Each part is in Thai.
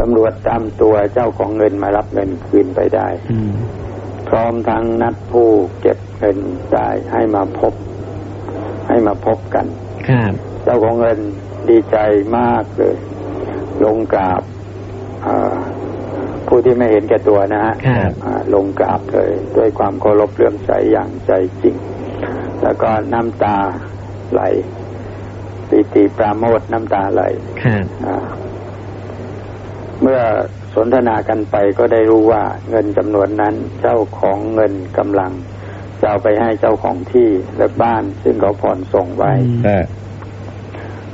ตำรวจตามตัวเจ้าของเงินมารับเงินคืนไปได้อืมพร้อมทั้งนัดผู้เก็บเงินได้ให้มาพบ ให้มาพบกันครับเจ้าของเงินดีใจมากเลย ลงกราบอ่าผู้ที่ไม่เห็นแก่ตัวนะฮะครับอ่าลงกราบเลย ด้วยความเคารพเลื่อมใสอย่างใจจริง แล้วก็น้ำตาไหลปีติปราโมทน้ำตาไหลครับอ่าเมื่อสนทนากันไปก็ได้รู้ว่าเงินจำนวนนั้นเจ้าของเงินกำลังจะเอาไปให้เจ้าของที่และบ้านซึ่งเขาผ่อนส่งไว้อืมอ่า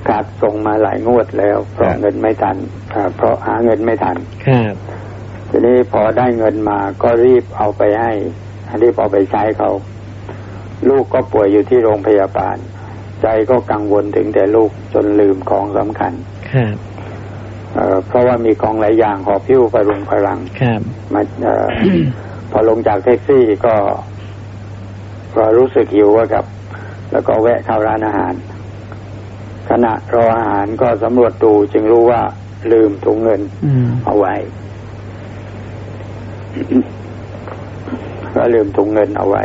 ขาดส่งมาหลายงวดแล้ว เพราะครับเงินไม่ทันอ่าเพราะหาเงินไม่ทันครับทีนี้พอได้เงินมาก็รีบเอาไปให้รีบเอาไปใช้เขา ลูกก็ป่วยอยู่ที่โรงพยาบาล ใจก็กังวลถึงแต่ลูกจนลืมของสำคัญครับ เอ่อเพราะว่ามีของหลายอย่างหอบพิ้วพรุงพลังครับมาเออพอลงจากแท็กซี่ก็ก็รู้สึกหิวอะครับ แล้วก็แวะเข้าร้านอาหาร ขณะรออาหารก็สำรวจดูจึงรู้ว่าลืมถุงเงินอืมเอาไว้ ก็ลืมถุงเงินเอาไว้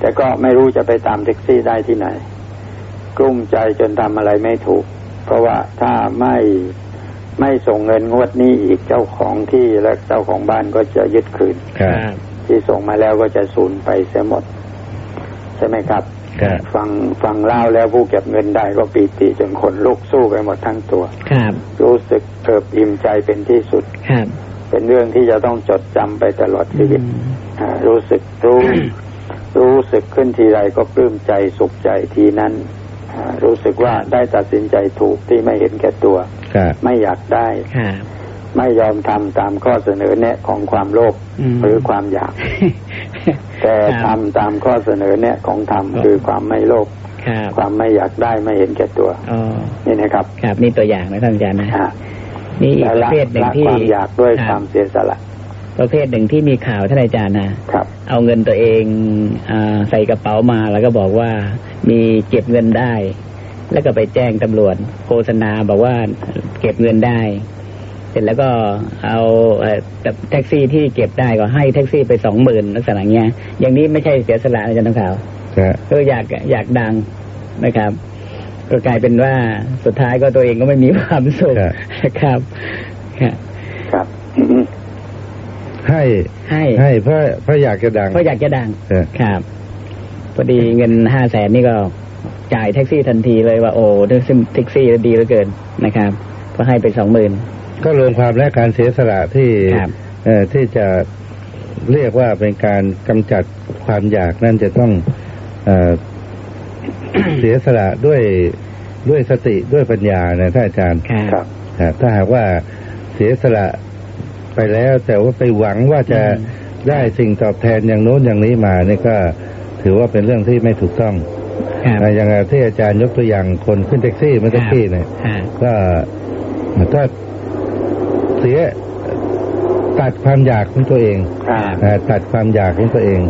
แต่ก็ไม่รู้จะไปตามแท็กซี่ได้ที่ไหน กลุ้มใจจนทำอะไรไม่ถูก เพราะว่าถ้าไม่ ไม่ส่งเงินงวดนี้อีกเจ้าของที่และเจ้าของบ้านก็จะยึดคืนครับที่ส่งมาแล้วก็จะสูญไปเสียหมด ใช่ไหมครับครับฟังฟังเล่าแล้วผู้เก็บเงินได้ก็ปีติจนขนลุกสู้ไปหมดทั้งตัวครับรู้สึกเอิบอิ่มใจเป็นที่สุดครับเป็นเรื่องที่จะต้องจดจำไปตลอดชีวิตอืมอ่ารู้สึกรู้รู้สึกขึ้นทีไรก็ปลื้มใจสุขใจทีนั้นอ่ารู้สึกว่าได้ตัดสินใจถูกที่ไม่เห็นแก่ตัวครับ ไม่อยากได้ครับไม่ยอมทำตามข้อเสนอแนะของความโลภอืมหรือความอยาก แต่ครับทำตามข้อเสนอแนะของธรรมคือความไม่โลภครับความไม่อยากได้ไม่เห็นแก่ตัวอ๋อนี่นะครับ ครับ นี่ตัวอย่างนะท่านอาจารย์นะอ่านี่อีกและประละเภทหนึ่งละที่ความอยากด้วยรับความเสียสละ ประเภทหนึ่งที่มีข่าวท่านอาจารย์นะครับ เอาเงินตัวเองอาใส่กระเป๋ามาแล้วก็บอกว่ามีเก็บเงินได้ แล้วก็ไปแจ้งตำรวจโฆษณาบอกว่าเก็บเงินได้ เสร็จแล้วก็เอาเอ่อแท็กซี่ที่เก็บได้ก็ให้แท็กซี่ไปสองหมื่นลักษณะเงี้ย อย่างนี้ไม่ใช่เสียสละนะอาจารย์ต้องข่าวครับก็อยากอยากดังนะครับ ก็กลายเป็นว่าสุดท้ายก็ตัวเองก็ไม่มีความสุขครับครับครับครับให้ให้ให้เพราะเพราะอยากจะดังเพราะอยากจะดังครับครับพอดีเงินห้าแสนนี่ก็ จ่ายแท็กซี่ทันทีเลยว่าโอ้แท็กซี่ดีเหลือเกินนะครับก็ให้ไปสองหมื่นก็รวมความและการเสียสละที่ครับเอ่อที่จะเรียกว่าเป็นการกำจัดความอยากนั่นจะต้องเออเสียสละด้วยด้วยสติด้วยปัญญานะท่านอาจารย์ครับครับครับถ้าหากว่าเสียสละไปแล้ว แต่ว่าไปหวังว่าจะอืมได้สิ่งตอบแทนอย่างโน้นอย่างนี้มานี่ก็ถือว่าเป็นเรื่องที่ไม่ถูกต้องครับ อ่าอย่างที่อาจารย์ยกตัวอย่างคนขึ้นแท็กซี่เมื่อตะกี้เนี่ยครับก็ก็เสียตัดความอยากของตัวเองอ่าอ่าตัดความอยากของตัวเอง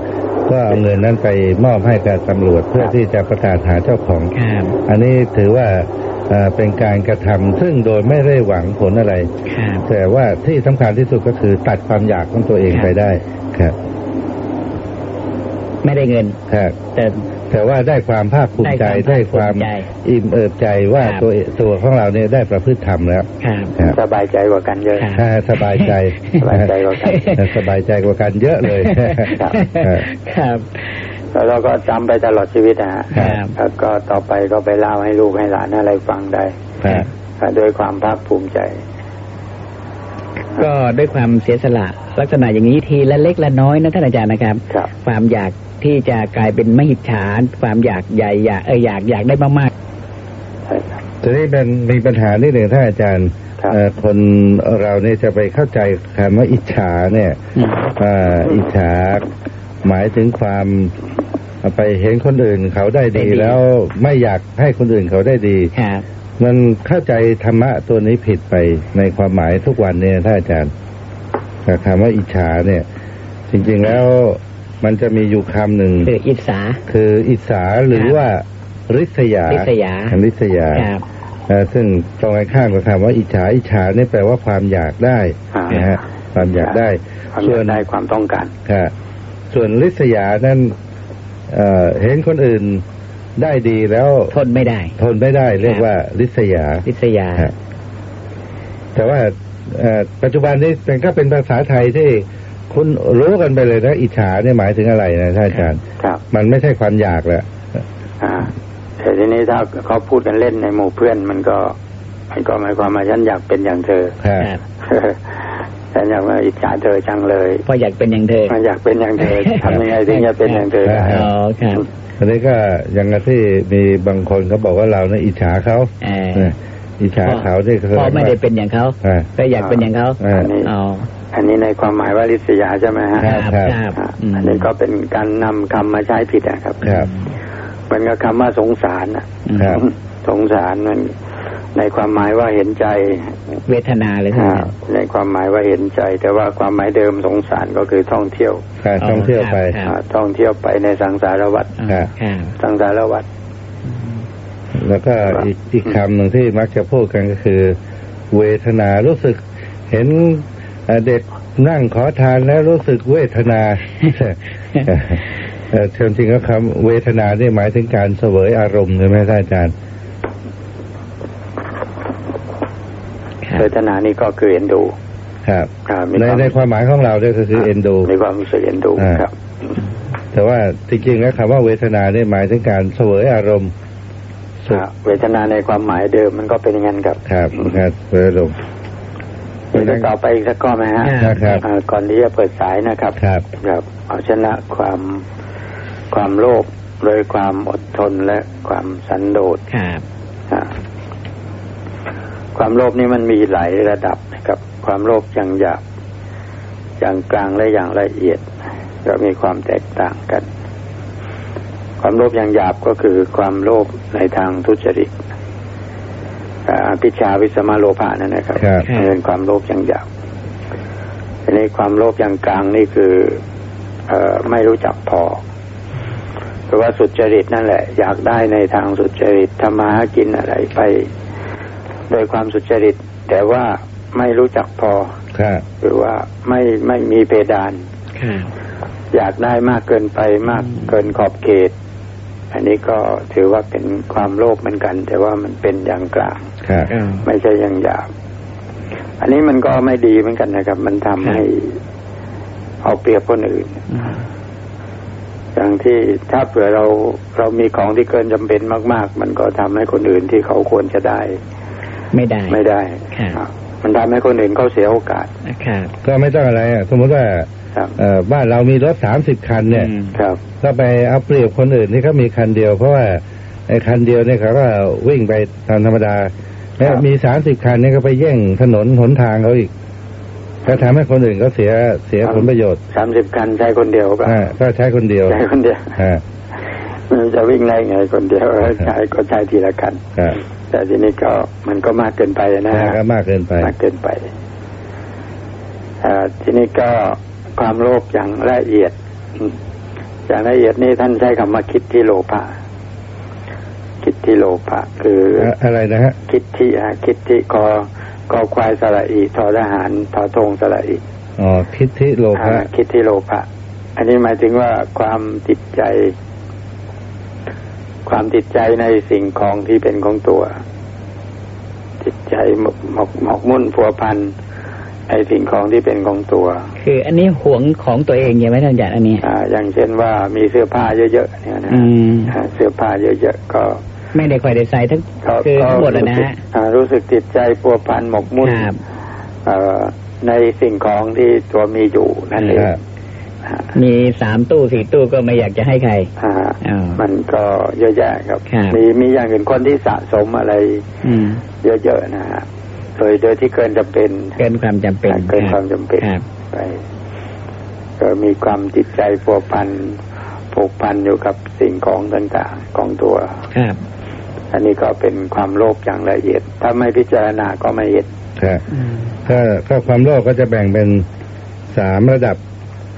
ก็เอาเงินนั้นไปมอบให้กับตำรวจเพื่อครับที่จะประกาศหาเจ้าของครับอันนี้ถือว่าเอ่อเป็นการกระทำซึ่งโดยไม่ได้หวังผลอะไรครับแต่ว่าที่สำคัญที่สุดก็คือตัดความอยากของตัวเองครับไปได้ครับ ไม่ได้เงินครับแต่ แต่ว่าได้ความภาคภูมิใจได้ได้คาวความมภาคภูมิใจอิ่มเอิบใจว่าครับตัวตัวของเราเนี่ยได้ประพฤติธรรมแล้วครับครับสบายใจกว่ากันเยอะครับอ่าสบายใจสบายใจกว่ากันสบายใจกว่ากันเยอะเลยครับครับครับแล้วเราก็จำไปตลอดชีวิตนะฮะครับแล้วก็ต่อไปก็ไปเล่าให้ลูกให้หลานอะไรฟังได้ครับด้วยความภาคภูมิใจ ก็ด้วยความเสียสละ ลักษณะอย่างนี้ทีละเล็กละน้อยนะท่านอาจารย์นะครับครับความอยาก ที่จะกลายเป็นไม่หิจฉาความอยากใหญ่อยากเอออยากอยากได้มากใช่ครับทีนี้เป็นมีปัญหานิดหนึ่งท่านอาจารย์ครับเอ่อคนเราเนี่ยจะไปเข้าใจคำว่าอิจฉาเนี่ยๆอืมอ่าอิจฉาหมายถึงความไปเห็นคนอื่นเขาได้ดีได้ดีแล้วไม่อยากให้คนอื่นเขาได้ดีครับมันเข้าใจธรรมะตัวนี้ผิดไปในความหมายทุกวันเนี่ยท่านอาจารย์แต่คำว่าอิจฉาเนี่ย จริงๆแล้ว มันจะมีอยู่คำหนึ่งคืออิจฉาคืออิจฉาหรือครับว่าริษยาริษยาริษยาครับเอ่อซึ่งตรงกันข้ามกับคำว่าอิจฉาอิจฉานี่แปลว่าความอยากได้อ่านะฮะความอยากได้ความอส่วยานกได้ความต้องการค่ะส่วนลิษยานั้นเอ่อเห็นคนอื่นได้ดีแล้วทนไม่ได้ ทนไม่ได้เรียกว่าลิษยาลิษยาฮะแต่ว่าเอ่อปัจจุบันนี้มันก็เป็นภาษาไทยที่ คุณรู้กันไปเลยนะอิจฉาเนี่ยหมายถึงอะไรนะท่านอาจารย์ครับมันไม่ใช่ความอยากแล้วอ่าแต่ทีนี้ถ้าเขาพูดกันเล่นในหมู่เพื่อนมันก็ มันก็หมายความว่าฉันอยากเป็นอย่างเธอค่ะครับฉันอยากว่าอิจฉาเธอจังเลยเพราะอยากเป็นอย่างเธอมันอยากเป็นอย่างเธอทำยังไงถึงจะเป็นอย่างเธอได้อ๋อครับอันนี้ก็อย่างที่มีบางคนเขาบอกว่าเราเนี่ยอิจฉาเขาเออเนี่ยอิจฉาเขาที่คือเพราะไม่ได้เป็นอย่างเขาอ่าก็อยากเป็นอย่างเขาอ่าอันนี้ อ๋ออันนี้ในความหมายว่าลิษยาใช่ไหมฮะครับครับอ่าอืมอันนี้ก็เป็นการนำคำมาใช้ผิดนะครับครับมันก็คำว่าสงสารน่ะครับสงสารมันในความหมายว่าเห็นใจ เวทนาเลยใช่ไหมอ่าในความหมายว่าเห็นใจ แต่ว่าความหมายเดิมสงสารก็คือท่องเที่ยวการท่องเที่ยวไปครับอ่าท่องเที่ยวไปในสังสารวัฏอ๋อครับครับสังสารวัฏแล้วก็อีกอีกคำหนึ่งที่มักจะพูดกันก็คือ เวทนารู้สึกเห็น เอ่อเด็กนั่งขอทานแล้วรู้สึกเวทนาเอ่อเชิงจริงก็คำเวทนานี่หมายถึงการเสวยอารมณ์ใช่ไหมท่านอาจารย์ครับเวทนานี่ก็คือเอ็นดู ครับอ่ามีในความในความหมายของเราเนี่ยก็คือเอ็นดูมีความรู้สึกเอ็นดูอ่าครับ แต่ว่าจริงๆแล้วคำว่าเวทนาเนี่ยหมายถึงการเสวยอารมณ์สุขอ่าเวทนาในความหมายเดิมมันก็เป็นอย่างนั้นครับ ครับครับเสวยอา รมณ์เดี๋ยวจะต่อไปอีกสักข้อไหมฮะครับอ่าก่อนที่จะเปิดสายนะครับ ครับครับเอาชนะความความโลภโดยความอดทนและความสันโดษครับอ่าความโลภนี่มันมีหลายระดับนะครับ ความโลภอย่างหยาบอย่างกลางและอย่างละเอียดก็มีความแตกต่างกัน ความโลภอย่างหยาบก็คือความโลภในทางทุจริต อ่าอภิชาวิสมาโลภะนั่นนะครับครับเป็นความโลภอย่างหยาบทีนี้ความโลภอย่างกลางนี่คือเอ่อไม่รู้จักพอเพราะว่าสุจริตนั่นแหละ อยากได้ในทางสุจริตทำมาหากินอะไรไป โดยความสุจริต แต่ว่าไม่รู้จักพอครับหรือว่าไม่ไม่มีเพดานครับอยากได้มากเกินไปมากเกินขอบเขต อันนี้ก็ถือว่าเป็นความโลภเหมือนกัน แต่ว่ามันเป็นอย่างกลางครับอ๋อไม่ใช่อย่างหยาบ อันนี้มันก็ไม่ดีเหมือนกันนะครับ มันทำให้เอาเปรียบคนอื่นอืมอย่างที่ถ้าเผื่อเราเรามีของที่เกินจำเป็นมาก ๆ มันก็ทำให้คนอื่นที่เขาควรจะได้ ไม่ได้ไม่ได้ครับอะมันทำให้คนอื่นเขาเสียโอกาสครับก็ไม่ต้องอะไรอะสมมติว่า ครับเอ่อบ้านเรามีรถสามสิบคันเนี่ยอืมครับก็ไปเอาเปรียบคนอื่นที่เขามีคันเดียว เพราะว่าไอ้คันเดียวเนี่ยเขาก็วิ่งไปตามธรรมดา แล้วมีสามสิบคันเนี่ยก็ไปแย่งถนนหนทางเขาอีกก็ทำให้คนอื่นเขาเสียเสียผลประโยชน์สามสิบคันใช้คนเดียวก็อ่าก็ใช้คนเดียวใช้คนเดียวอ่ามันจะวิ่งได้ไงคนเดียวเออใช้ก็ใช้ทีละคันครับแต่ทีนี้ก็มันก็มากเกินไปนะอ่าฮะก็มากเกินไปมากเกินไปอ่าทีนี้ก็ ความโลภอย่างละเอียดอืมอย่างละเอียดนี่ท่านใช้คำว่าคิดที่โลภะคิดที่โลภะคืออะอะไรนะฮะคิดที่ฮะคิดที่กอกอควายสระอีทอทหารทอทงสระอีอ๋อคิดที่โลภะอ่าคิดที่โลภะอันนี้หมายถึงว่าความติดใจ ความติดใจในสิ่งของที่เป็นของตัว ติดใจหมกหมกหมกมุ่นพัวพัน ไอสิ่งของที่เป็นของตัว คืออันนี้ห่วงของตัวเองใช่ไหมท่านอาจารย์อันนี้อ่าอย่างเช่นว่ามีเสื้อผ้าเยอะๆเนี่ยนะอืมอ่าเสื้อผ้าเยอะๆก็ไม่ได้ค่อยได้ใส่ทั้งก็คือทั้งหมดแล้วนะรู้สึกฮะอ่ารู้สึกติดใจพัวพันหมกมุ่นครับเอ่อในสิ่งของที่ตัวมีอยู่นั่นเองครับอ่ามีสามตู้สี่ตู้ก็ไม่อยากจะให้ใครอ่าอ๋อมันก็เยอะแยะครับครับ มีมีอย่างอื่นคนที่สะสมอะไรอืมเยอะๆนะฮะ โดยโดยที่เกินจำเป็น เกินความจำเป็น เกินความจำเป็นครับไปก็มีความจิตใจพัวพันผูกพันอยู่กับสิ่งของต่างๆของตัวครับอันนี้ก็เป็นความโลภอย่างละเอียด ถ้าไม่พิจารณาก็ไม่เห็นครับอืมก็ก็ความโลภก็จะแบ่งเป็นสามระดับ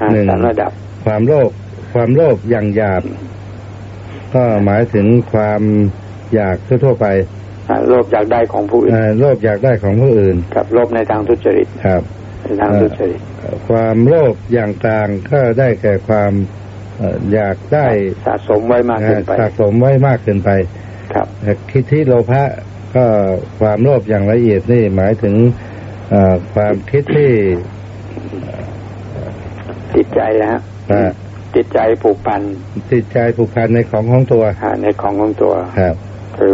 อ่าหนึ่งสามระดับ ความโลภความโลภอย่างหยาบ ก็หมายถึงความอยากทั่วๆไปอ่า โลภอยากได้ของผู้อื่นอ่าโลภอยากได้ของผู้อื่นกับโลภในทางทุจริตครับในทางทุจริตความโลภอย่างกลางก็ได้แก่ความเอ่ออยากได้สะสมไว้มากเกินไปสะสมไว้มากเกินไป ครับแต่คิดที่โลภะก็ความโลภอย่างละเอียดนี่หมายถึงเอ่อความคิดที่ติดใจนะฮะอ่าติดใจผูกพันติดใจผูกพันในของของตัวอ่าในของของตัว ครับคือ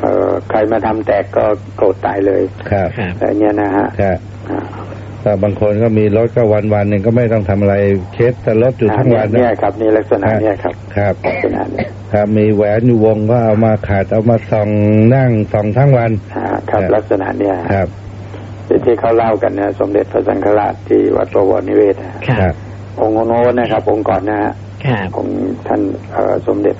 เอ่อใครมาทำแตกก็โกรธตายเลยครับครับอะไรเงี้ยนะฮะครับอ่าแต่บางคนก็มีรถก็วันวันๆหนึ่งก็ไม่ต้องทำอะไรเช็ดแต่รถอยู่ทั้งวันเนี่ยครับนี่ลักษณะเนี่ยครับ ครับลักษณะเนี่ยครับมีแหวนอยู่วงก็เอามาขาดเอามาส่องนั่งส่องทั้งวันอ่าครับครับลักษณะเนี่ยครับที่ที่เขาเล่ากันนะสมเด็จพระสังฆราชที่วัดประวรนิเวศนะฮะครับองค์โน้นนะครับ องค์ก่อนนะฮะครับองค์ท่านเอ่อสมเด็จ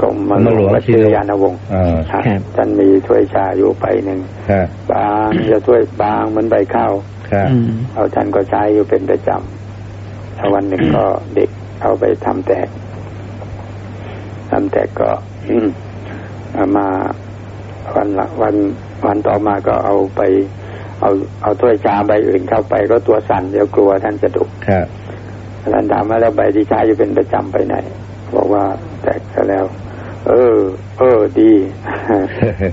กรมหลหลววงงวชิรยานวงศ์อ่าครับครับท่านมีถ้วยชาอยู่ไปหนึ่งครับบางจะถ้วยบางเหมือนใบข้าวครับอืมเอาท่านก็ใช้อยู่เป็นประจำแล้ววันหนึ่งก็เด็กเอาไปทำแตกทำแตกก็อืมเอามาวันละวันวันต่อมาก็เอาไป เอาเอาถ้วยชาใบอื่นเข้าไปก็ตัวสั่นเดี๋ยวกลัวท่านจะดุครับท่านถามว่าแล้วใบที่ใช้อยู่เป็นประจำไปไหน บอกว่าแตกซะแล้ว เออ เออดี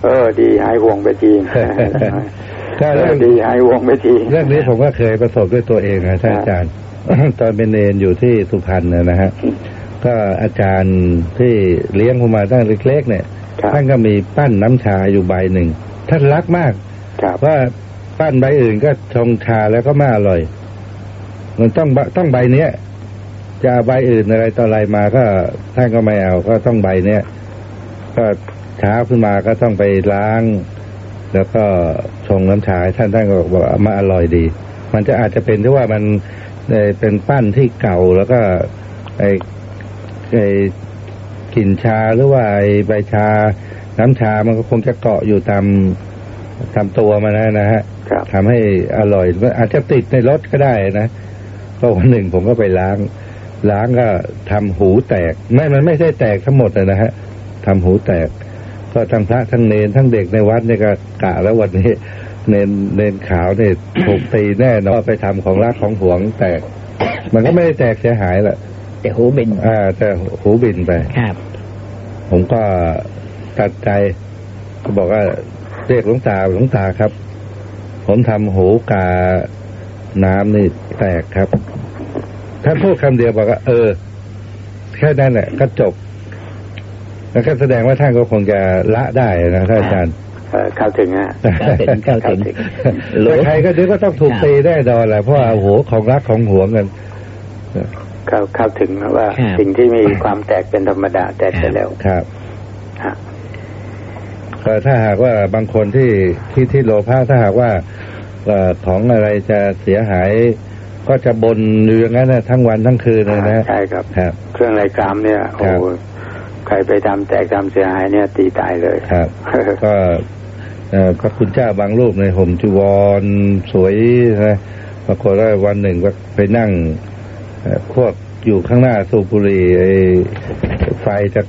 เออ ดีหายห่วงไปทีก็เอเรื่อองดีหายห่วงไปทีเรื่องนี้ผมก็เคยประสบด้วยตัวเองนะท่านอาจารย์ ตอนเป็นเนนอยู่ที่สุพรรณนะนะฮะก็อาจารย์ที่เลี้ยงผมมาตั้งเล็กๆเนี่ยครับท่านก็มีปั้นน้ำชาอยู่ใบหนึ่งท่านรักมากครับว่าปั้นใบอื่นก็ชงชาแล้วก็ไม่อร่อย มันต้องบต้องใบเนี้ย จะเอาใบอื่นอะไรต่ออะไรมาก็ท่านก็ไม่เอาก็ต้องใบเนี้ยก็เช้าขึ้นมาก็ต้องไปล้าง แล้วก็ชงน้ำชาให้ท่านท่านก็บอกว่ามาอร่อยดี มันจะอาจจะเป็นที่ว่ามันเอ่อเป็นปั้นที่เก่าแล้วก็ไอไอกลิ่นชาหรือว่าไอใบชา น้ำชามันก็คงจะเกาะอยู่ตามตามตัวมันนะนะฮะครับทำให้อร่อยอาจจะติดในรถก็ได้นะก็วันหนึ่งผมก็ไปล้าง ล้างก็ทำหูแตก ไม่มันไม่ใช่แตกทั้งหมดเลยนะฮะทำหูแตก ก็ทั้งพระทั้งเนนทั้งเด็กในวัดเนี่ยก็กะแล้ววันนี้เนนเนนขาวเนี่ยถูกตีแน่นอนไปทำของรักของหวงแตก มันก็ไม่ได้แตกเสียหายแหละแต่หูบินอ่าแต่หูบินไปครับ ผมก็ตัดใจก็บอกว่าเรียกหลวงตาหลวงตาครับ ผมทำหูกาน้ำนี่แตกครับ ท่านพูดคำเดียวบอกว่า เออ แค่นั้นแหละก็จบ แล้วก็แสดงว่าท่านก็คงจะละได้นะท่านอาจารย์เอ่อเข้าถึงฮะเข้าถึงเข้าถึงแต่ใครก็นึกว่าต้องถูกตีแน่นอนแหละเพราะว่าโอ้โหของรักของหวงกันเข้าเข้าถึงนะว่าครับสิ่งที่มีความแตกเป็นธรรมดาแตกไปแล้วครับฮะก็ถ้าหากว่าบางคนที่ที่ที่โลภะถ้าหากว่าเอ่อของอะไรจะเสียหาย ก็จะบนอยู่อย่างนั้นนะทั้งวันทั้งคืนเลยนะใช่ครับครับ เครื่องรายกรามเนี่ยโอ้ครับใครไปทำแตกทำเสียหายเนี่ยตีตายเลยครับ ก็เอ่อพระคุณเจ้าบางรูปในห่มจีวรสวยนะปรากฏว่าวันหนึ่งก็ไปนั่งเอ่อควบอยู่ข้างหน้าสูบบุหรี่ไอ้ไฟจาก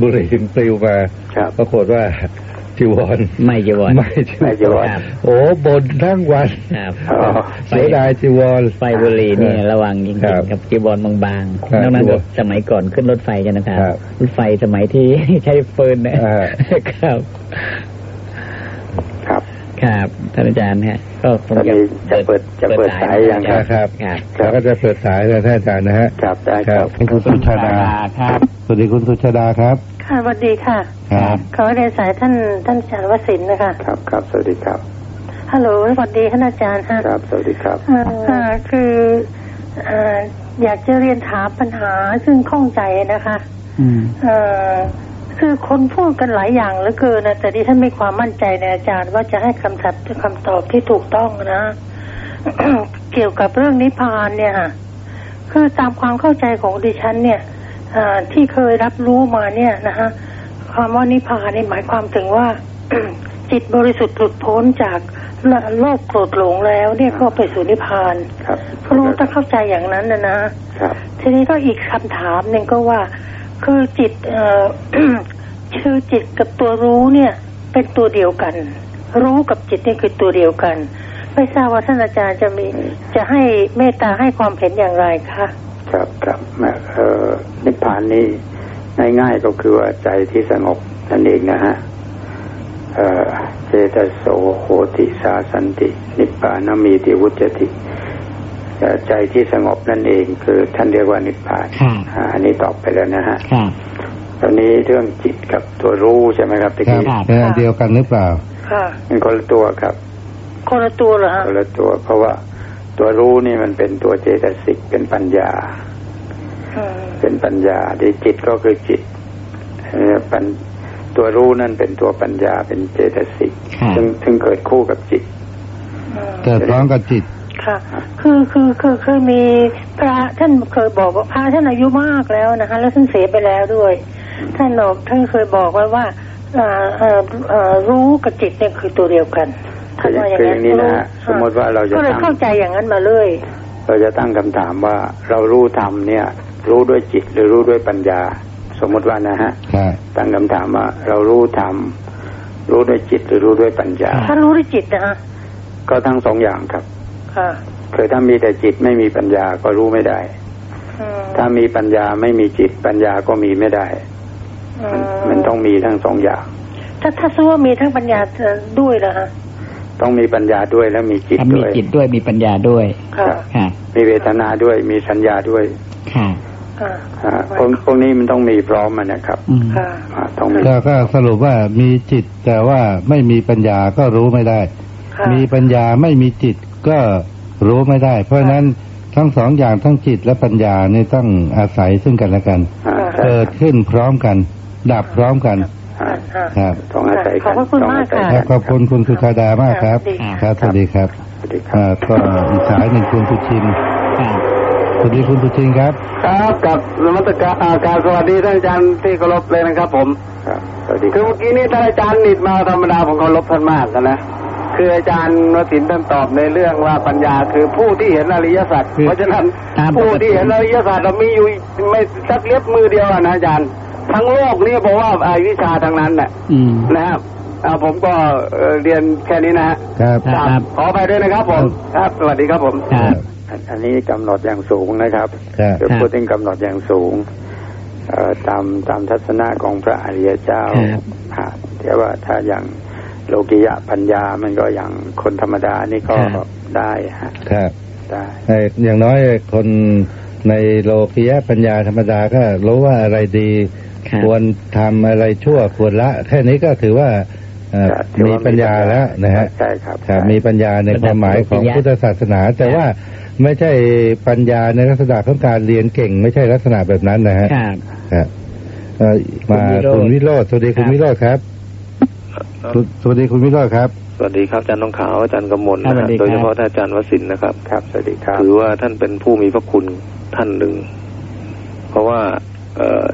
บุหรี่ปลิวมาครับปรากฏว่า จีวร ไม่จะวอนไม่จีไม่จีววรรครับโอ้บนทั้งวันครับอ๋อเสียดายจีวรไฟบุหรี่นี่ระวังจริงครับๆครับจีบอลบางครับๆนอกนั้นจีวก็รสมัยก่อนขึ้นรถไฟกันนะครับครับรถไฟสมัยที่ใช้ฟืนนะอ่าครับ ครับครับท่านอาจารย์ฮะก็คงตอนจะนี้จะเปิดจะเปิดสายยังครับครับครับแล้วก็จะเปิดสายแล้วท่านอาจารย์นะฮะครับได้ครับคุณสุชาดาครับสวัสดีคุณสุชาดาครับ ค่ะสวัสดีค่ะครับขอเรียนสายท่านท่านอาจารย์วสินทร์นะคะครับครับสวัสดีครับฮัลโหลสวัสดีท่านอาจารย์ฮะครับ สวัสดีครับเอ่อเอ่อคือเอ่ออยากจะเรียนถามปัญหาซึ่งข้องใจนะคะ อืมเอ่อ คือคนพูดกันหลายอย่างเหลือเกินนะแต่ดิฉันมีความมั่นใจในอาจารย์ว่าจะให้คำตัดคำตอบที่ถูกต้องนะเกี่ยวกับเรื่องนิพพานเนี่ยค่ะคือตามความเข้าใจของดิฉันเนี่ยเอ่อที่เคยรับรู้มาเนี่ยนะฮะความว่านิพพานนี่หมายความถึงว่า จิตบริสุทธิ์หลุดพ้นจากโลกโกรธหลงแล้ว เนี่ยก็ไปสู่นิพพานครับก็รู้ต้องเข้าใจอย่างนั้นนะนะครับทีนี้ก็อีกคำถามหนึ่งก็ว่า คือจิตเอ่อคือจิตกับตัวรู้เนี่ย เป็นตัวเดียวกัน รู้กับจิตนี่คือตัวเดียวกัน ไม่ทราบว่าท่านอาจารย์จะมีจะให้เมตตาให้ความเห็นอย่างไรคะครับครับแม่เอ่อนิพพานนี่ง่ายๆก็คือว่าใจที่สงบนั่นเองนะฮะเอ่อเจตโสโหติสาสันติ นิพพานมีติวุจติเอ่อ ใจที่สงบนั่นเองคือท่านเรียกว่านิพพานครับอ่าอันนี้ตอบไปแล้วนะฮะครับตอนนี้เรื่องจิตกับตัวรู้ใช่ไหมครับตะครับกี้ครับเป็นอันเดียวกันหรือเปล่าค่ะเป็นคนละตัวครับ คนละตัวเหรอฮะคนละตัว เพราะว่าตัวรู้นี่มันเป็นตัวเจตสิกเป็นปัญญาอืมเป็นปัญญาที่จิตก็คือจิตเอ่อปัญตัวรู้นั่นเป็นตัวปัญญาเป็นเจตสิกครับซึ่งซึ่งเกิดคู่กับจิตอืมเกิดพร้อมกับจิต ค่ะ คือคือคือคือมีพระท่านเคยบอกว่าพระท่านอายุมากแล้วนะคะ แล้วท่านเสียไปแล้วด้วย ท่านบอกท่านเคยบอกไว้ว่าเอ่อเอ่อเอ่อรู้กับจิตเนี่ยคือตัวเดียวกันคือท่านว่าอย่างคืออนั้ย่านงนี้นะฮะสมมติว่าเราจะก็เลยตั้งเข้าใจอย่างนั้นมาเลย เราจะตั้งคำถามว่าเรารู้ธรรมเนี่ย รู้ด้วยจิตหรือรู้ด้วยปัญญา สมมติว่านะฮะครับตั้งคำถามว่าเรารู้ธรรมรู้ด้วยจิตหรือรู้ด้วยปัญญา ถ้ารู้ด้วยจิตนะฮะก็ทั้งสองอย่างครับ ค่ะคือถ้ามีแต่จิตไม่มีปัญญาก็รู้ไม่ได้อืมถ้ามีปัญญาไม่มีจิตปัญญาก็มีไม่ได้อืมันมันต้องมีทั้งสองอย่าง ถ้าถ้าสู้ว่ามีทั้งปัญญาด้วยเหรอฮะต้องมีปัญญาด้วยแล้วมีจิตถ้ามีด้วยจิตด้วยมีปัญญาด้วยค่ะครับมีเวทนาด้วยมีสัญญาด้วยครับอ่าอ่าพวกพวกนี้มันต้องมีพร้อมมันนะครับอืมค่ะอ่าต้องมีก็ก็สรุปว่ามีจิตแต่ว่าไม่มีปัญญาก็รู้ไม่ได้ค่ะมีปัญญาไม่มีจิต ก็รู้ไม่ได้ เพราะฉะนั้นทั้งสองอย่างทั้งจิตและปัญญานี่ต้องอาศัยซึ่งกันและกันอ่าใช่เกิดขึ้นพร้อมกัน ดับพร้อมกันอ่าอ่าครับต้องอาศัยกันขอบพระคุณต้องมาอากศัยค่ะกันขอบคุณคุณสุชาดามากครับ ครับครับสวัสดีครับสวัสดีครับอ่าก็อีกสายหนึ่งคุณสุชินครับสวัสดีคุณสุชินครับ ครับกับนมัสการอ่าการสวัสดีท่านอาจารย์ที่เคารพเลยนะครับ ผมครับสวัสดีคคือรับเมื่อกี้นี้ท่านอาจารย์นิดมาธรรมดาผมเคารพท่านมากกันนะ คืออาจารย์วสินท่านตอบในเรื่องว่าปัญญาคือผู้ที่เห็นอริยสัจคือเพราะฉะนั้นตามปกติผู้ที่เห็นอริยสัจเรามีอยู่ไม่สักเล็บมือเดียวอะนะอาจารย์ ทั้งโลกนี่บอกว่าอาวิชาทางนั้นแหละอืมนะครับอ่าผมก็เอ่อเรียนแค่นี้นะฮะครับครับ ขอไปด้วยนะครับผมครับ สวัสดีครับผมครับอันอันนี้กำหนดอย่างสูงนะครับครับคือพูดถึงกำหนดอย่างสูงเอ่อตามตามทัศนะของพระอริยเจ้าครับฮะแต่ว่าถ้าอย่าง โลกิยะปัญญามันก็อย่างคนธรรมดานี่ก็ครับได้ฮะครับได้ไอ้อย่างน้อยคนในโลกียปัญญาธรรมดาก็รู้ว่าอะไรดีครับควรทำอะไรชั่วควรละ แค่นี้ก็ถือว่าเอ่อครับถือมีว่าปัญญาแล้วนะฮะใช่ครับครับใช่มีปัญญาในความหมายของระดับโลกิยะพุทธศาสนา แต่ว่าไม่ใช่ปัญญาในลักษณะของการเรียนเก่ง ไม่ใช่ลักษณะแบบนั้นนะฮะครับครับเอ่อมาคุคุณณวิวิโรโรจจน์น์สวัสดีคุณครับวิโรจน์ครับคุณ สวัสดีคุณวิโรจน์ครับ สวัสดีครับอาจารย์น้องขาวอาจารย์กำมลครันะบสวัฮะสดีครับโดยเฉพาะท่านอาจารย์วสินทร์นะครับ ครับสวัสดีครับถือว่าท่านเป็นผู้มีพระคุณท่านหนึ่ง เพราะว่าเอ่อ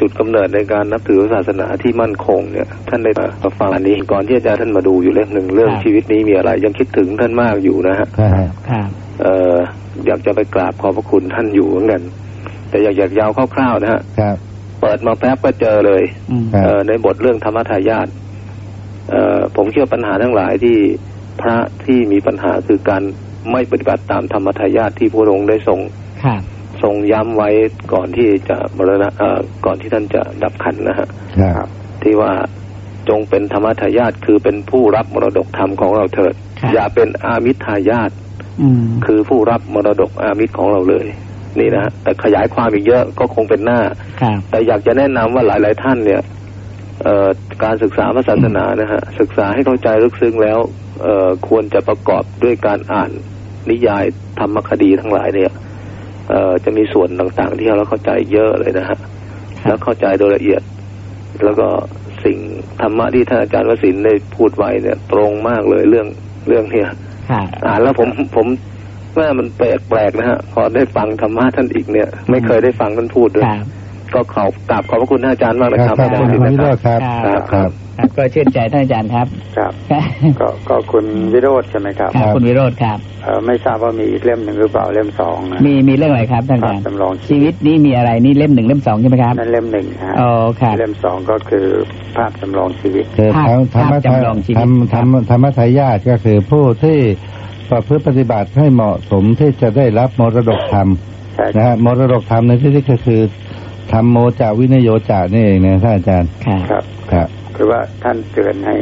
จุดกำเนิดในการนับถือศาสนาที่มั่นคงเนี่ย ท่านได้มาฟังอันนี้ก่อนที่อาจารย์ท่านมาดูอยู่เล่มหนึ่งเรื่องครับชีวิตนี้มีอะไร ยังคิดถึงท่านมากอยู่นะฮะครับครับเอ่ออยากจะไปกราบขอบพระคุณท่านอยู่เหมือนกัน แต่อยากอยากยาวคร่าวๆนะฮะครับเปิดมาแป๊บก็เจอเลยอืมครับเอ่อในบทเรื่องธรรมทายาทเอ่อ ผมเชื่อปัญหาทั้งหลายที่พระที่มีปัญหาคือการไม่ปฏิบัติตามธรรมทายาทที่พระองค์ได้ทรงครับทรงย้ำไว้ก่อนที่จะมรณะเอ่อก่อนที่ท่านจะดับขันธ์นะฮะครับที่ว่าจงเป็นธรรมทายาทคือเป็นผู้รับมรดกธรรมของเราเถิดครับอย่าเป็นอามิตรทายาทอืมคือผู้รับมรดกอามิตรของเราเลย นี่นะฮะแต่ขยายความอีกเยอะก็คงเป็นหน้าครับแต่อยากจะแนะนำว่าหลาย ๆ ท่านเนี่ยเอ่อ การศึกษาพระศาสนานะฮะศึกษาให้เข้าใจลึกซึ้งแล้วเอ่อควรจะประกอบด้วยการอ่านนิยายธรรมคดีทั้งหลายเนี่ยเอ่อจะมีส่วนต่างๆ ที่เราเข้าใจเยอะเลยนะฮะครับแล้วเข้าใจโดยละเอียด แล้วก็สิ่งธรรมะที่ท่านอาจารย์วสินทร์ได้พูดไว้เนี่ย ตรงมากเลยเรื่องเรื่องเนี่ยครับอ่านแล้วผมผมว่ามันแปลกๆนะฮะพอได้ฟังธรรมะท่านอีกเนี่ย ไม่เคยได้ฟังท่านพูดด้วยครับ ก็ขอกราบขอบพระคุณท่านอาจารย์มากนะคครัรับบขอบคุณวิโรจน์ครับครับครับครับก็ชื่นใจท่านอาจารย์ครับ ครับ ก็ก็คุณวิโรธใช่ไหมครับครับคุณวิโรธครับเอ่อไม่ทราบว่ามีอีกเล่มหนึ่งหรือเปล่าเล่มสองนะมีมีเรื่องอะไรครับท่านอาภาพจารย์จำลองชีวิตนี้มีอะไรนี่เล่มหนึ่งเล่มสองใช่ไหมครับนั่นเล่มหนึ่งฮะอ๋อครับเล่มสองก็คือภาพจำลองชีวิตคือภาพธรรมภาพจำลองชีวิตธรรมธรรมธรรมทายาทก็คือผู้ที่ประพฤติปฏิบัติให้เหมาะสมที่จะได้รับมรดกธรรมใช่นะฮะมรดกธรรมในที่นี้ก็คือ ธรรมโมจาวินโยจานี่เองนะท่านอาจารย์ครับ ครับครับคือว่าท่านเตือนให้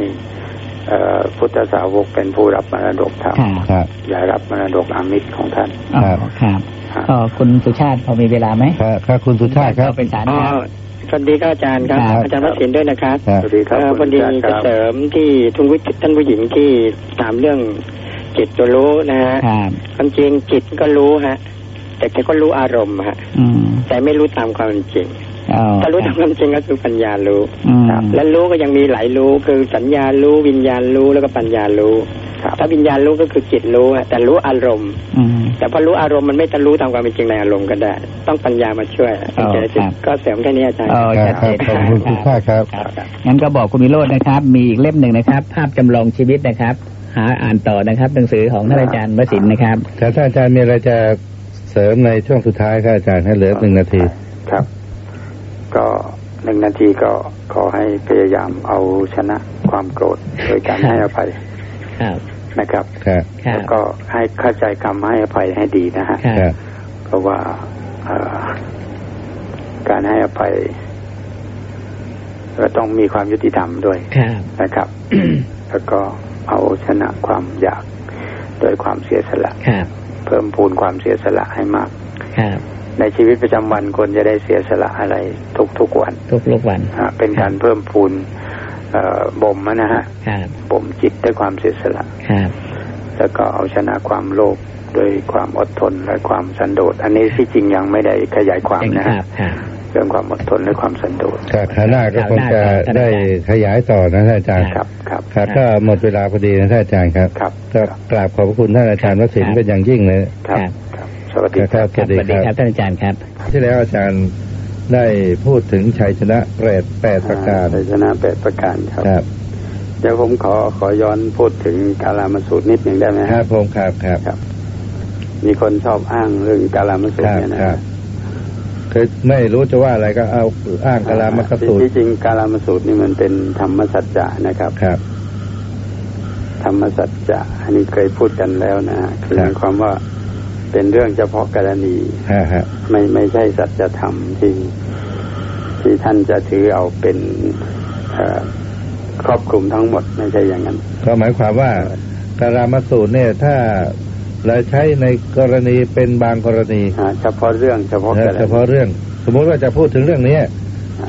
เอ่อพุทธสาวกเป็นผู้รับมรดกธรรมครับครับอย่ารับมรดกอามิตรของท่านอ๋อครับครับอ๋อคุณสุชาติพอมีเวลาไหมครับครับคุณสุชาติครับก็เป็นสารอ๋อครับสวัสดีครับอาจารย์ครับครับ อาจารย์วัชินด้วยนะครับครับสวัสดีครับเอ่อคุพอณดีอาจารย์คจะรับเสริมที่ทุนวิท่านผู้หญิงที่ถามเรื่องจิตตัวรู้นะฮะครับความจริงจิตก็รู้ฮะ แต่แกก็รู้อารมณ์ฮะอืมแต่ไม่รู้ตามความเป็นจริงอ๋อถ้ารู้ตามความจริงก็คือปัญญารู้อืมและรู้ก็ยังมีหลายรู้คือสัญญารู้วิญญาณรู้แล้วก็ปัญญารู้ครับถ้าวิญญาณรู้ก็คือจิตรู้ฮะแต่รู้อารมณ์อืมแต่พอรู้อารมณ์มันไม่จะรู้ตามความเป็นจริงในอารมณ์ก็ได้ ต้องปัญญามาช่วยอ๋อเจริญจิตครับก็เสริมแค่นี้อาจารย์อ๋อครับครับขอบคุณคุณชาติครับครับงั้นก็บอกคุณวิโรจน์นะครับ มีอีกเล่มหนึ่งนะครับ ภาพจำลองชีวิตนะครับ หาอ่านต่อนะครับหนังสือของท่านอาจารย์วสินทร์นะครับครับท่านอาจารย์มีอะไรจะ เสริมในช่วงสุดท้ายครับอาจารย์ให้เหลือหนึ่งนาที ครับ ก็หนึ่งนาทีก็ขอให้พยายามเอาชนะความโกรธโดยการให้อภัยครับนะครับครับครัแล้บวก็ให้เข้าใจคำให้อภัยให้ดีนะฮะครัครับบเพราะว่าเอ่อการให้อภัยก็ต้องมีความยุติธรรมด้วยครับนะครับ แล้วก็เอาชนะความอยากโดยความเสียสละครับ เพิ่มพูนความเสียสละให้มากครับในชีวิตประจำวันคนจะได้เสียสละอะไรทุกทุกๆวัน ทุกลูกวันอะเป็นการเพิ่มพูนเอ่อบ่มนะฮะครับบ่มจิตด้วยความเสียสละครับแล้วก็เอาชนะความโลภโดยความอดทนและความสันโดษ อันนี้ที่จริงยังไม่ได้ขยายความนะคฮะรับครับ เรื่องความอดทนและความสันโดษครับคราวหน้าก็คงจะได้ขยายต่อนะท่านอาจารย์ครับครับครับก็หมดเวลาพอดีนะท่านอาจารย์ครับครับก็กราบขอบพระคุณท่านอาจารย์วสินทร์เป็นอย่างยิ่งเลยครับครับสวัสดีครับครับสวัสดีครับท่านอาจารย์ครับ ที่แล้วอาจารย์ได้พูดถึงชัยชนะแปดแปดประการชัยชนะแปดประการครับครับเดี๋ยวผมขอขอย้อนพูดถึงกาลามสูตรนิดหนึ่งได้ไหมครัฮะบผมครับครับครับ มีคนชอบอ้างเรื่องกาลามสูคตรรับเนี่ยนะครับ คือไม่รู้จะว่าอะไรก็เอาอ้างกลามกสูตรที่จริงกาลามสูตรนี่มันเป็นธรรมสัจจะนะครับครับ ธรรมสัจจะอันนี้เคยพูดกันแล้วนะฮะคือครับหมายความว่าเป็นเรื่องเฉพาะกรณีฮะฮะไม่ไม่ใช่สัจธรรมที่ที่ท่านจะถือเอาเป็นเอ่อครอบคลุมทั้งหมดไม่ใช่อย่างนั้น ก็หมายความว่ากลามสูตรเนี่ย ถ้า เราใช้ในกรณีเป็นบางกรณีอ่าเฉพาะเรื่องเฉพาะกรนะณีเฉพาะเรื่อง สมมติว่าจะพูดถึงเรื่องนี้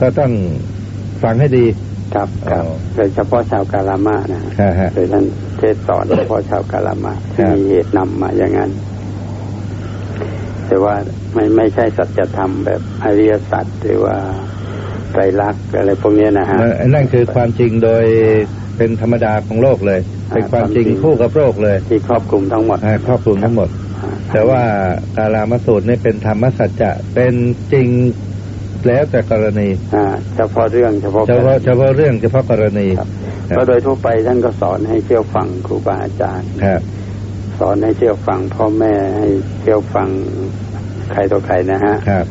ก็ต้องฟังให้ดีครับครับอ๋อโดยเฉพาะชาวกาลามานะฮะฮะฮะโดยท่านเทศสอนเฉพาะชาวกาลามาที่ครับมีเหตุนำมาอย่างนั้น แต่ว่าไม่ไม่ใช่สัจธรรมแบบอริยสัจหรือว่าไตรลักษณ์อะไรพวกเนี้ยนะฮะนั่นนั่นคือความจริงโดย เป็นธรรมดาของโลกเลย เป็นความจริงความจริงคู่กับโลกเลย ที่ครอบคลุมทั้งหมดอ่าครอบคลุมทั้งหมดอ่าแต่ว่ากาลามสูตรนี่เป็นธรรมสัจจะเป็นจริงแล้วแต่กรณีอ่าเฉพาะเรื่องเฉพาะเฉพาะกรณีเฉพาะเรื่องเฉพาะกรณีครับครับก็โดยทั่วไปท่านก็สอนให้เชื่อฟังครูบาอาจารย์ครับสอนให้เชื่อฟังพ่อแม่ให้เชื่อฟังใครต่อใครนะฮะครับ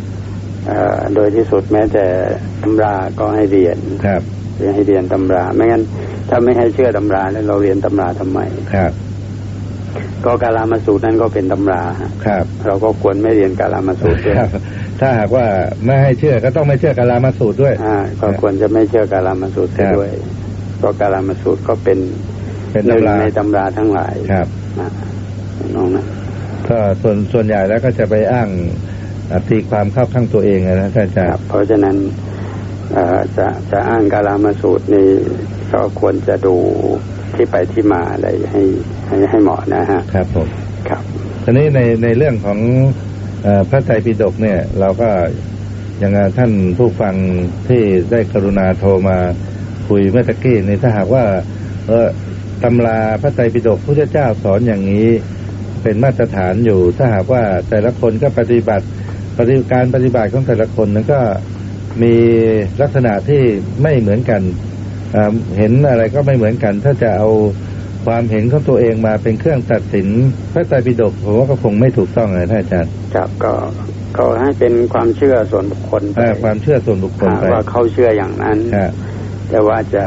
เอ่อโดยที่สุดแม้แต่ตำราก็ให้เรียนครับให้เรียนตำรา ไม่งั้น ถ้าไม่ให้เชื่อตำราแล้วเราเรียนตำราทำไมครับ ก็กาลามาสูตรนั้นก็เป็นตำราฮะครับ เราก็ควรไม่เรียนกาลามาสูตรด้วยครับถ้าหากว่าไม่ให้เชื่อก็ต้องไม่เชื่อกาลามาสูตรด้วยอ่าก็ควรจะไม่เชื่อกาลามาสูตรเสียครับด้วยก็กาลามาสูตรก็เป็นเป็นหนึ่งตำราในตำราทั้งหลายครับนะน้องนะก็ส่วนส่วนใหญ่แล้วก็จะไปอ้างอ่าตีความเข้าข้างตัวเองนะท่านอาจารครับย์เพราะฉะนั้นเอ่อจะจะอ้างกาลามาสูตรนี่ ก็ควรจะดูที่ไปที่มาอะไรให้ให้ให้เหมาะนะฮะครับผมครับทีนี้ในในเรื่องของเออพระไตรปิฎกเนี่ย เราก็อย่างท่านผู้ฟังที่ได้กรุณาโทรมาคุยเมื่อตะกี้นี่ถ้าหากว่า เออตำราพระไตรปิฎกพระเจ้าสอนอย่างนี้เป็นมาตรฐานอยู่ ถ้าหากว่าแต่ละคนก็ปฏิบัติปฏิการปฏิบัติของแต่ละคนนั้นก็มีลักษณะที่ไม่เหมือนกันอ่า เห็นอะไรก็ไม่เหมือนกัน ถ้าจะเอาความเห็นของตัวเองมาเป็นเครื่องตัดสินพระไตรปิฎกผมว่าก็คงไม่ถูกต้องเลยท่านอาจารย์ครับก็ก็ให้เป็นความเชื่อส่วนบุคคลไปอ่าความเชื่อส่วนบุคคลอ่าไปว่าเขาเชื่ออย่างนั้นครับแต่ว่าจะ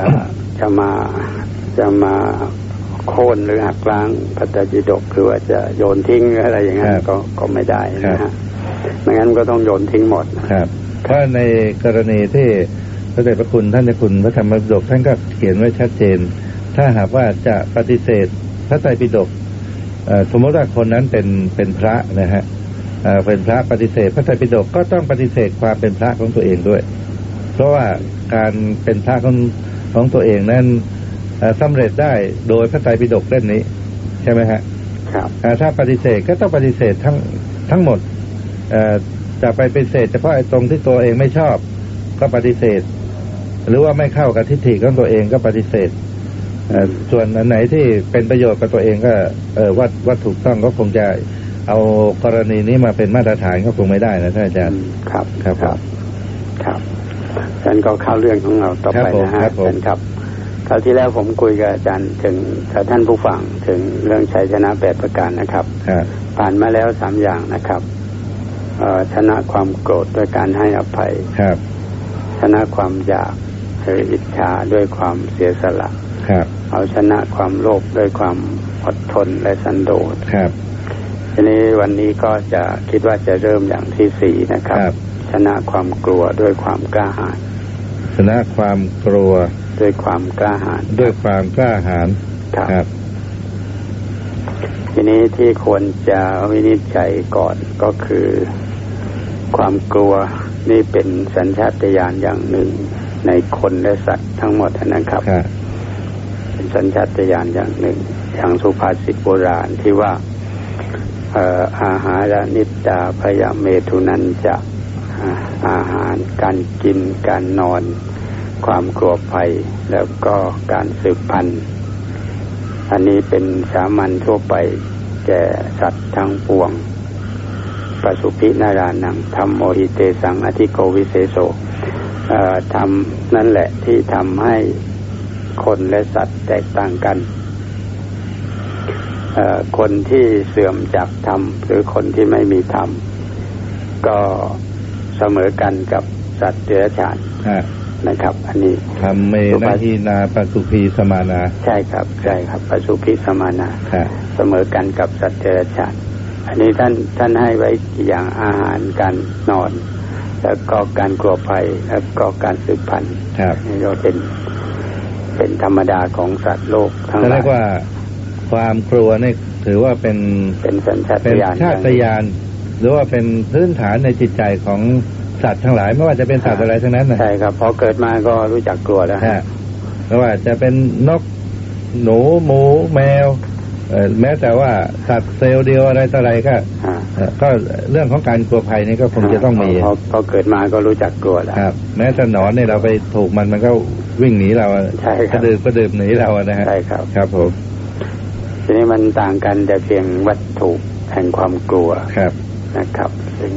จะมาจะมาโค่นหรือหักล้างพระไตรปิฎกคือว่าจะโยนทิ้งอะไรอย่างนั้นก็ก็ไม่ได้นะฮะไม่งั้นก็ต้องโยนทิ้งหมดครับเพราะในกรณีที่ พระเดชพระคุณท่านเจ้าคุณพระธรรมปิฎกท่านก็เขียนไว้ชัดเจน ถ้าหากว่าจะปฏิเสธพระไตรปิฎกเอ่อสมมติว่าคนนั้นเป็นเป็นพระนะฮะเอ่อเป็นพระปฏิเสธ พระไตรปิฎกก็ต้องปฏิเสธความเป็นพระของตัวเองด้วย เพราะว่าการเป็นพระของของตัวเองนั้นเอ่อสำเร็จได้โดยพระไตรปิฎกเล่มนี้ ใช่ไหมฮะครับอ่าถ้าปฏิเสธก็ต้องปฏิเสธทั้งทั้งหมดเอ่อจะไปปฏิเสธเฉพาะไอ้ตรงที่ตัวเองไม่ชอบ ก็ปฏิเสธ หรือว่าไม่เข้ากับทิฏฐิของตัวเองก็ปฏิเสธเอ่อส่วนอันไหนที่เป็นประโยชน์กับตัวเองก็เออว่าว่าถูกต้องก็คงจะเอากรณีนี้มาเป็นมาตรฐานก็คงไม่ได้นะท่านอาจารย์ครับครับครับครับฉันก็เข้าเรื่องของเราต่อไปนะฮะครับผมเชิญครับคราวที่แล้วผมคุยกับอาจารย์ถึงกับท่านผู้ฟังถึงเรื่องชัยชนะแปดประการนะครับครับผ่านมาแล้วสามอย่างนะครับเอ่อชนะความโกรธด้วยการให้อภัยครับชนะความอยาก หรืออิจฉาด้วยความเสียสละครับ เอาชนะความโลภด้วยความอดทนและสันโดษครับทีนี้วันนี้ก็จะคิดว่าจะเริ่มอย่างที่สี่นะครับครับชนะความกลัวด้วยความกล้าหาญชนะความกลัวด้วยความกล้าหาญด้วยความกล้าหาญครับครับทีนี้ที่ควรจะวินิจฉัยก่อนก็คือ ความกลัวนี่เป็นสัญชาตญาณอย่างหนึ่ง ในคนและสัตว์ทั้งหมดนะครับครับเป็นสัญชาตญาณอย่างหนึ่ง อย่างสุภาษิตโบราณที่ว่าเอ่ออาหารนิจจาพยาเมทุนันจะอ่าอาหารการกินการนอน ความกลัวภัย แล้วก็การสืบพันธุ์ อันนี้เป็นสามัญทั่วไปแก่สัตว์ทั้งปวงปสุพินารานังธรรมโมหิเตสังอธิโกวิเศโสเอ่อ ธรรมนั่นแหละที่ทำให้คนและสัตว์แตกต่างกันเอ่อคนที่เสื่อมจากธรรมหรือคนที่ไม่มีธรรม ก็เสมอกันกับสัตว์เดรัจฉานอ่านะครับ อันนี้ทำเมนาทีนาปสุพีสมานา ใช่ครับ ใช่ครับปสุพิสมานาครับเสมอกันกับสัตว์เดรัจฉาน อันนี้ท่านท่านให้ไว้กี่อย่างอาหารการนอน แล้วก็การกลัวภัยแล้วก็การสืบพันธุ์ครับนี่ก็เป็นเป็นธรรมดาของสัตว์โลกทั้งหจะลาเรียยกว่าความกลัวนี่ถือว่าเป็นเป็นสัญชาตเป็นญาณชาตญาณหรือว่าเป็นพื้นฐานในจิตใจของสัตว์ทั้งหลาย ไม่ว่าจะเป็นสัตว์อะไรทั้งนั้นนะใช่ครับพอเกิดมาก็รู้จักกลัวแล้วฮะไม่ว่าจะเป็นนกหนูหมูแมวเอ่อ แม้แต่ว่าสัตว์เซลล์เดียวอะไรต่ออะไรก็อ่าเอ่อก็เรื่องของการกลัวภัยนี่ก็คงจะต้องมีพอพอเกิดมาก็รู้จักกลัวแล้วครับ แม้แต่หนอนเนี่ยเราไปถูกมันมันก็วิ่งหนีเราอะใช่คกรับระดืบกระดืบหนีเราอะนะฮะใช่ครับครับผมทีนี้มันต่างกันแต่เพียงวัตถุแห่งความกลัวครับนะครับ ซึ่ง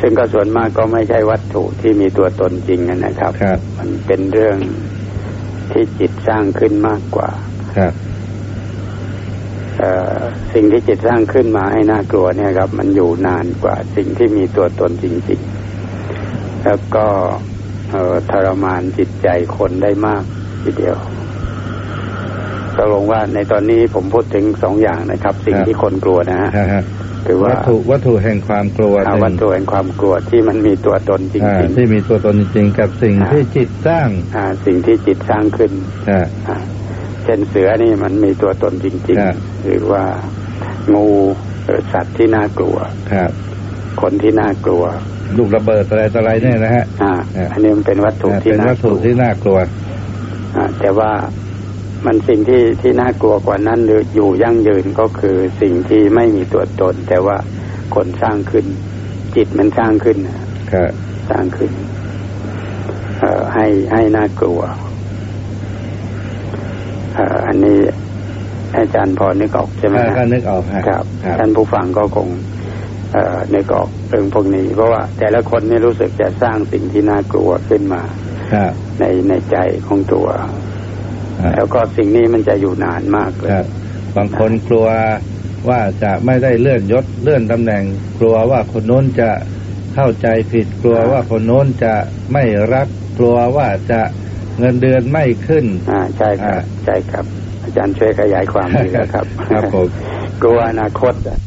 ซึ่งก็ส่วนมากก็ไม่ใช่วัตถุที่มีตัวตนจริงนะครับครับ มันเป็นเรื่องที่จิตสร้างขึ้นมากกว่าครับเอ่อ สิ่งที่จิตสร้างขึ้นมาให้น่ากลัวเนี่ยครับ มันอยู่นานกว่าสิ่งที่มีตัวตนจริงๆ แล้วก็เอ่อทรมานจิตใจคนได้มากทีเดียวตกลงว่าในตอนนี้ผมพูดถึงสองอย่างนะครับ สิ่งครับที่คนกลัวนะฮะฮะฮะคือว่าวัตถุวัตถุแห่งความกลัวอ่าหนึ่งวัตถุแห่งความกลัวที่มันมีตัวตนจอ่าริงที่มีตัวตนจริงๆกับสิ่งอ่าที่จิตสร้างๆอ่าสิ่งที่จิตสร้างขึ้นอ่าอ่า เช่นเสือนี่มันมีตัวตนจริงครับๆหรือว่างูหรือสัตว์ที่น่ากลัวครับ คนที่น่ากลัว ลูกระเบิดอะไรต่ออะไรเนี่ยนะฮะอ่าครับอันนี้มันเป็นวัตถุอ่าที่เป็นน่าวัตกถุลัวที่น่ากลัวอ่าแต่ว่ามันสิ่งที่ที่น่ากลัวกว่านั้นหรืออยู่ยั่งยืนก็คือสิ่งที่ไม่มีตัวตน แต่ว่าคนสร้างขึ้น จิตมันสร้างขึ้นนะครับสร้างขึ้นเอ่อให้ให้น่ากลัวเอ่ออันนี้อาจารย์พอนึกออกใช่ไหมถ้าฮะก็นึกออกฮะครับครับท่านผู้ฟังก็คงเอ่อในกรอบเรื่องพวกนี้ เพราะว่า แต่ละคนนี่รู้สึกจะสร้างสิ่งที่น่ากลัวขึ้นมาครับในในใจของตัวครับแล้วก็สิ่งนี้มันจะอยู่นานมากเลยครับบางคนกลัวว่าจะไม่ได้เลื่อนยศเลื่อนตำแหน่ง กลัวว่าคนโน้นจะเข้าใจผิด กลัวว่าคนโน้นจะไม่รัก กลัวว่าจะ เงินเดือนไม่ขึ้น อ่าใช่ครับอ่าใช่ครับ อาจารย์ช่วยขยายความดีนะครับ ครับผมกลัวอนาคตอะ